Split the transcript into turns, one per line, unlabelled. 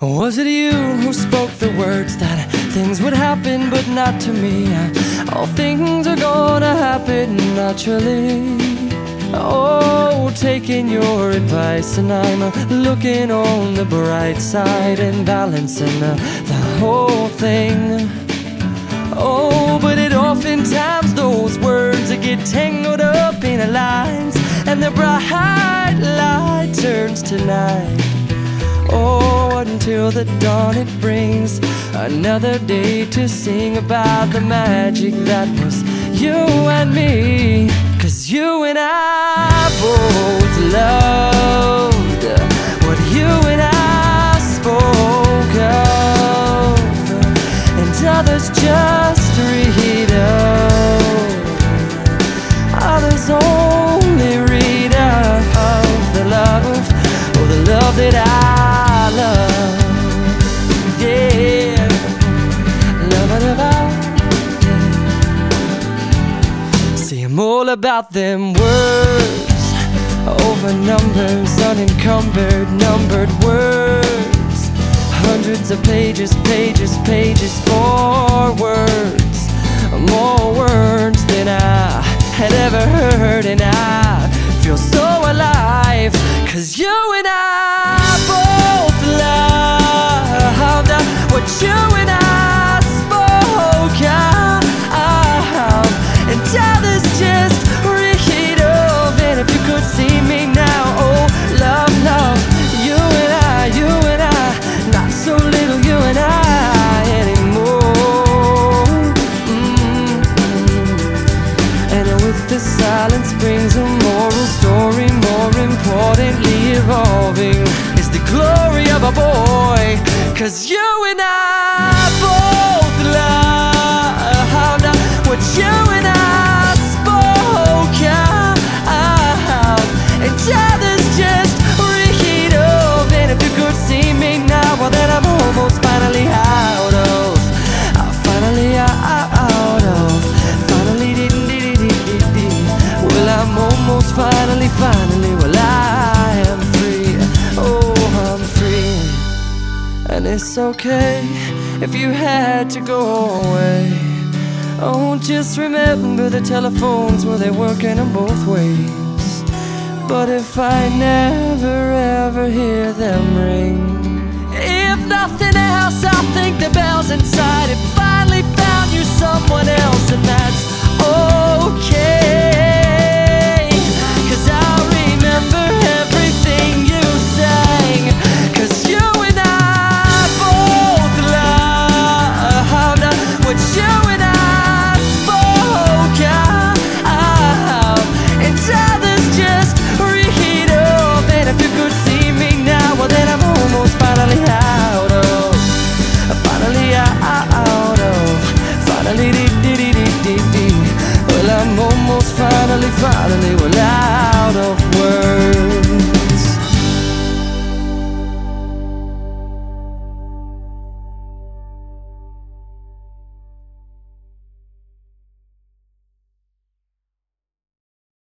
Was it you who spoke the words that things would happen but not to me? All things are gonna happen naturally. Oh, taking your advice, and I'm looking on the bright side and balancing uh, the whole thing. Oh, but it oftentimes those words get tangled up in the lines, and the bright light turns to night. Oh, until the dawn it brings another day to sing about the magic that was you and me. Cause you and I both loved what you and I spoke of, and others just read of. Others only read of the love, oh, the love that I about them words over numbers, unencumbered, numbered words. Hundreds of pages, pages, pages for words. More words than I had ever heard, and I feel so alive. Cause you and I Cause you And it's okay if you had to go away. Oh, just remember the telephones were they working in both ways. But if I never ever hear them ring,